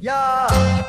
呀。